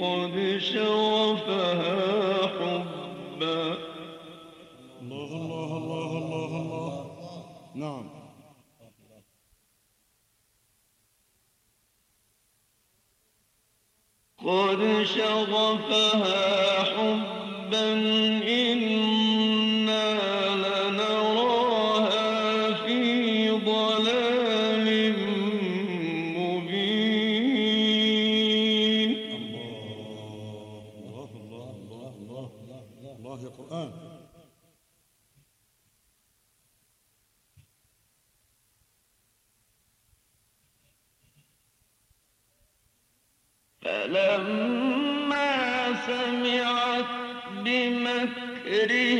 قد شغفها حبا. الله الله الله الله الله نعم. قد شغفها فلما سمعت بمكرهن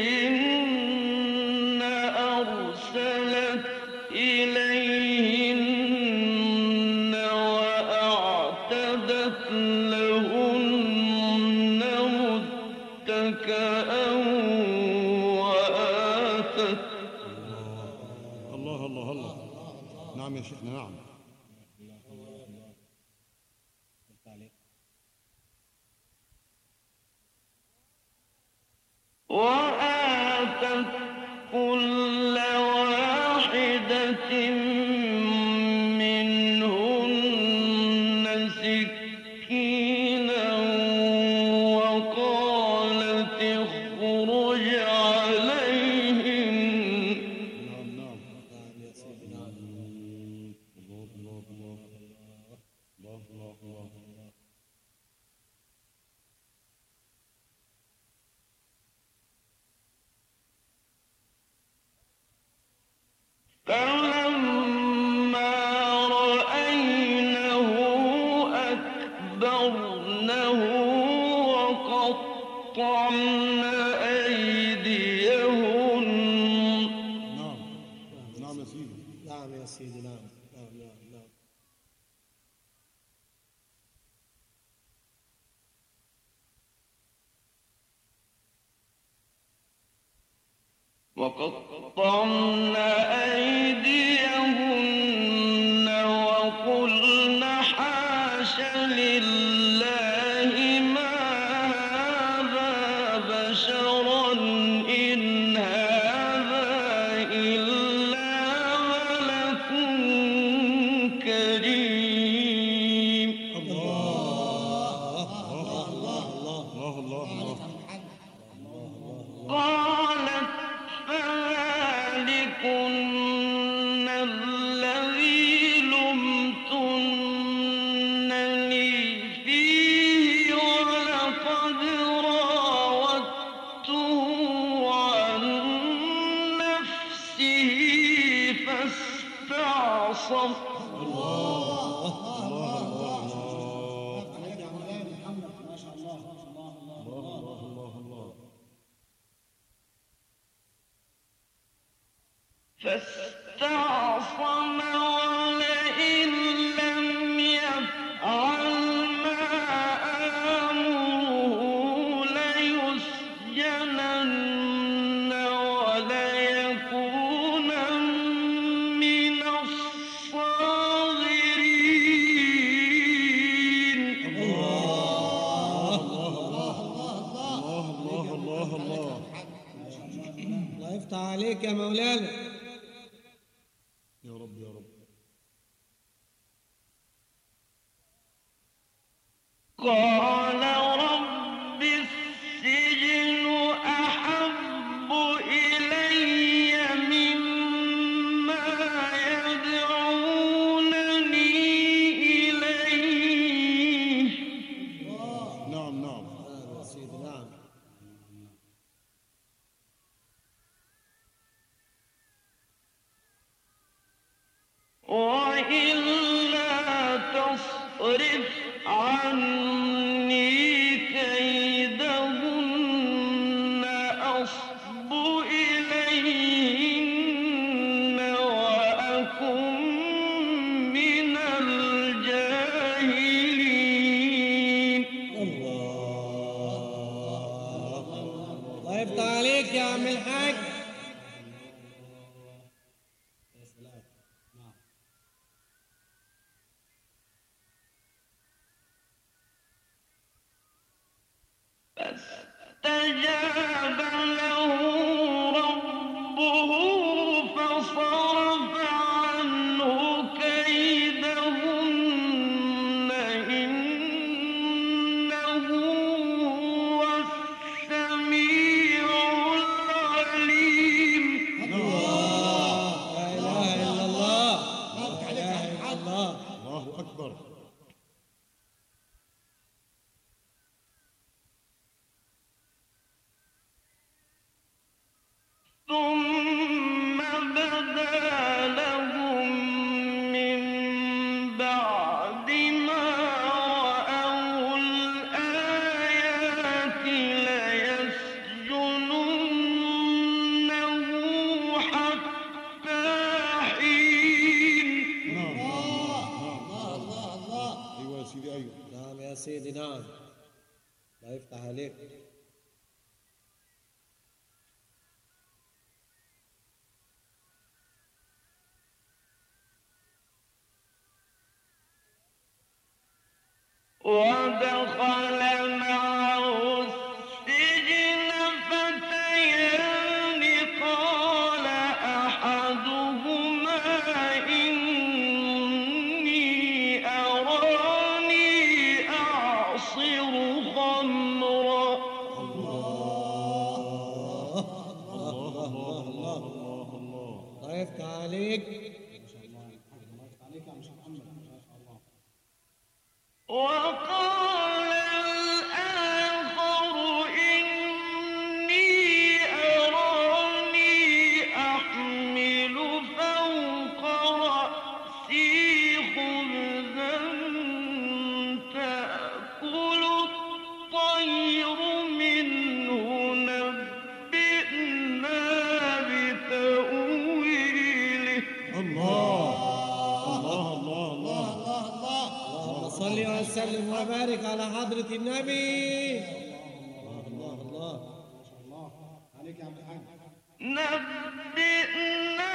وقطعناه عليك يا مولانا. عنا يا سيدي نعم. الله يفتح عليك. وَدَعُوا Oh, God. بارك على حضرة النبي. الله الله الله الله عليك يا عبد الحاج نبئنا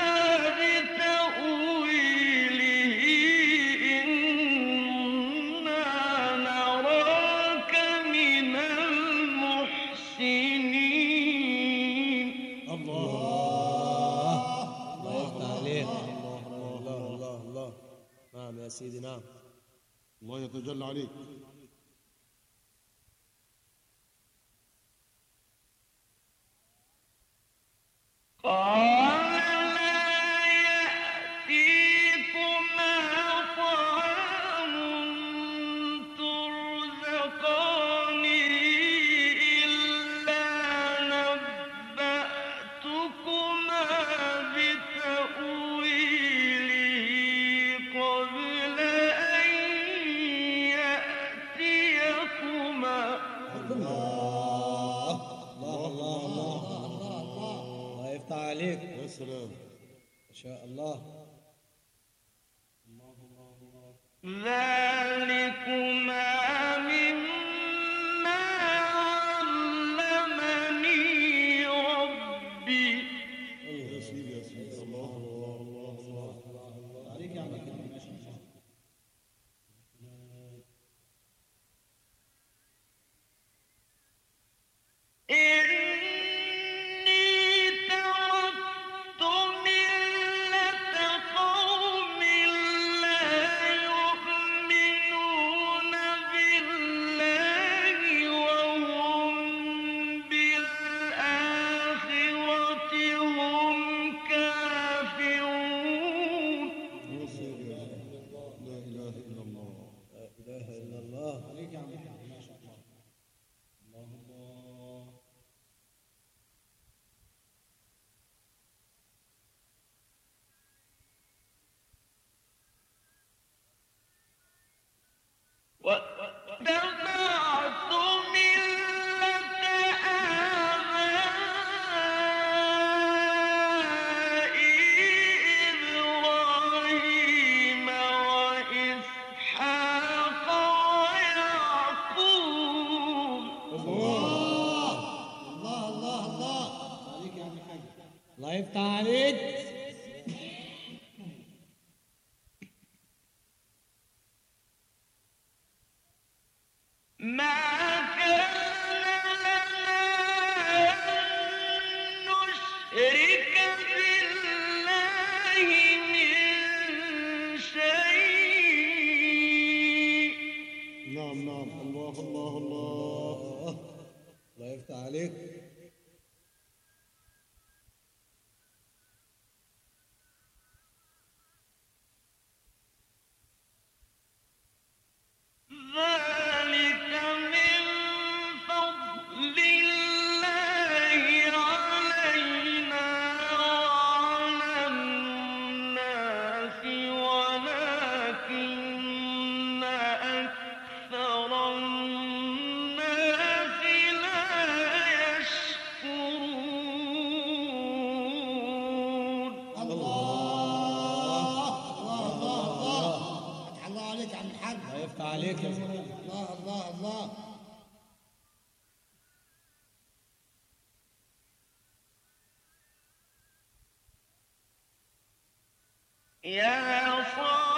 بتأويل سيدي نعم. الله يتجلى عليك. شاء الله. yourself up.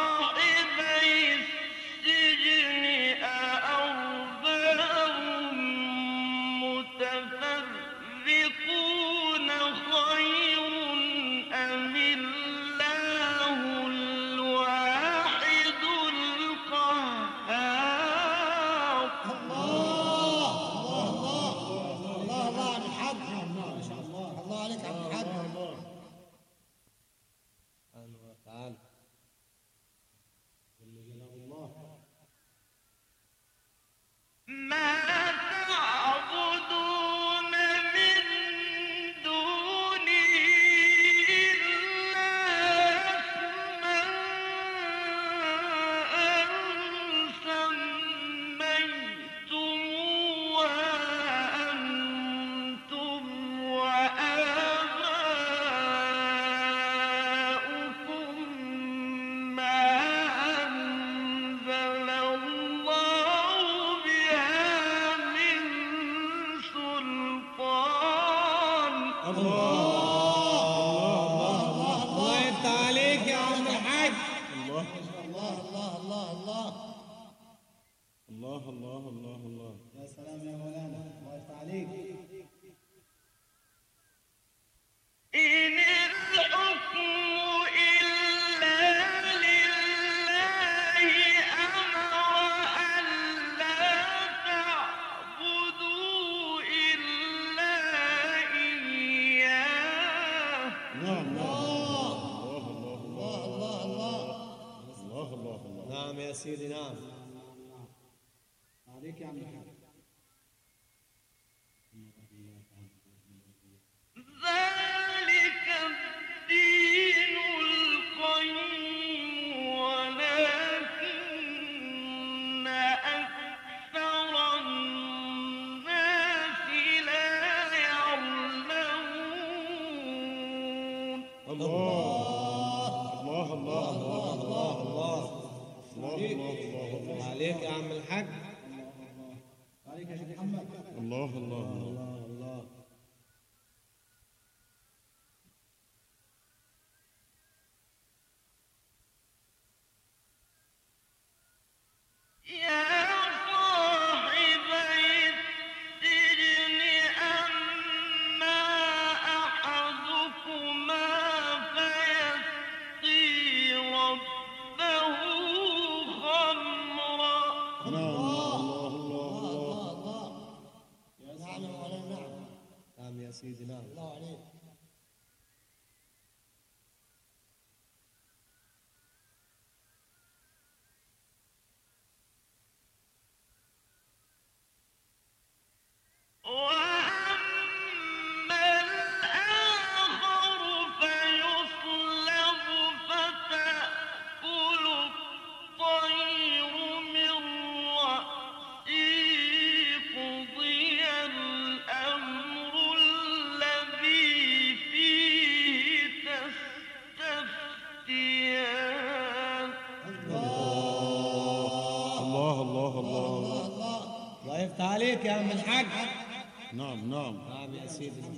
season.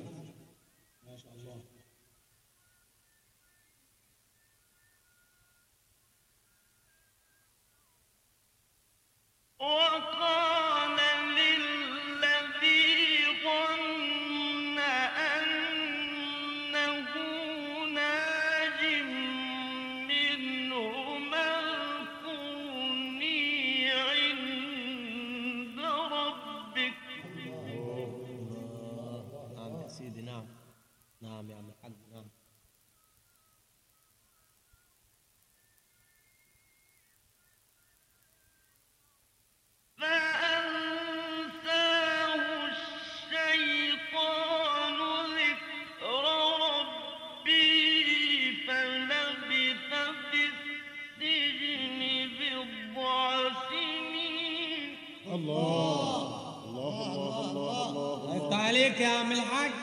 كلام الحق.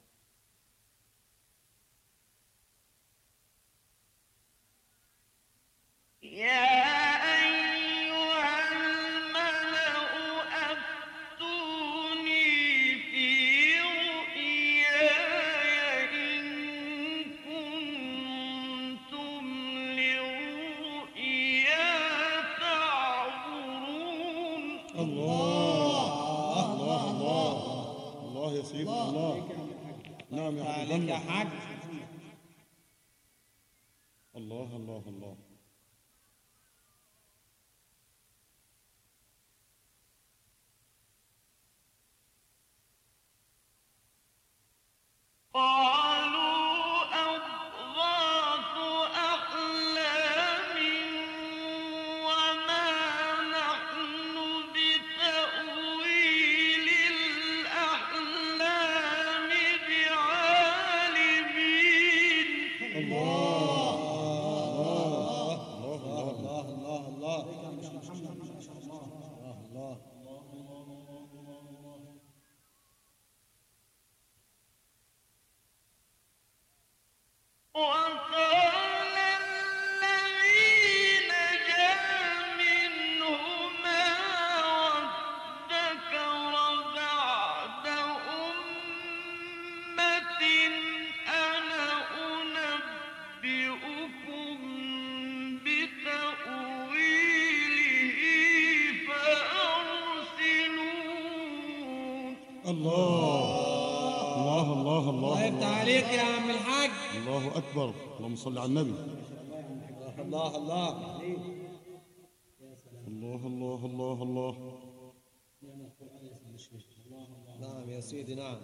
الله. الله الله الله. الله يفتح يا عم الحاج. الله أكبر. اللهم صل على النبي. الله الله. الله الله الله الله. نعم يا سيدي نعم.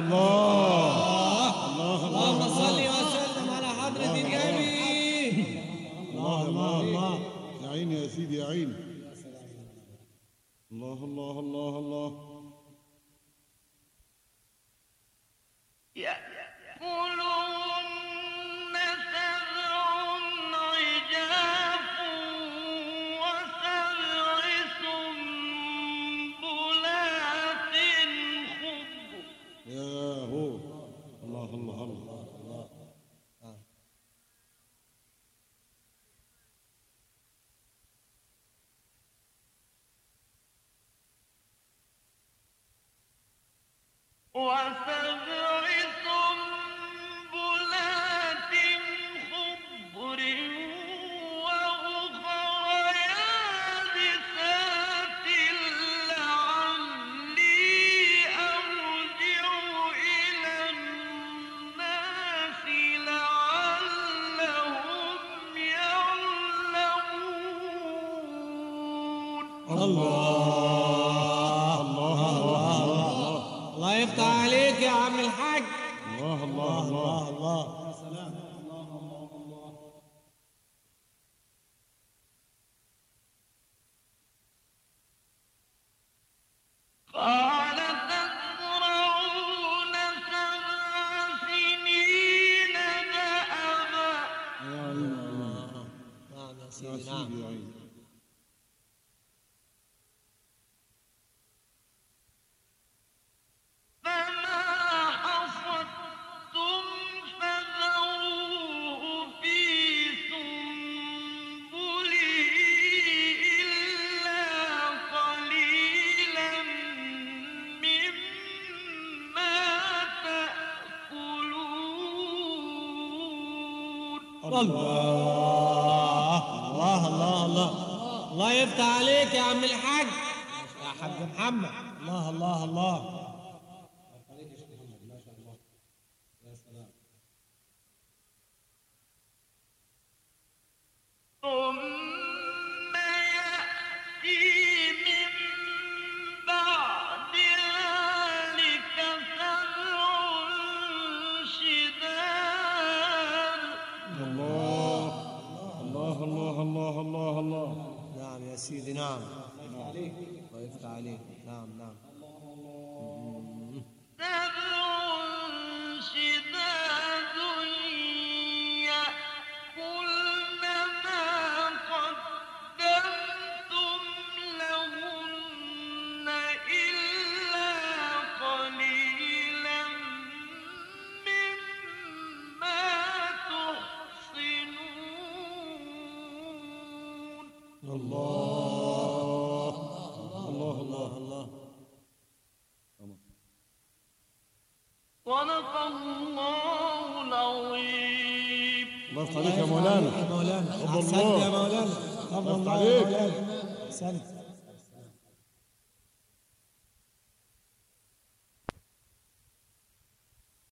الله. الله. الله. صل وسلم على حضرة النبي الله. الله. الله. يا عيني يا سيدي يا عيني. الله الله الله الله. وفاء الله الله الله الله. الله يفتح عليك يا عم الحاج. يا حاج محمد. الله الله الله.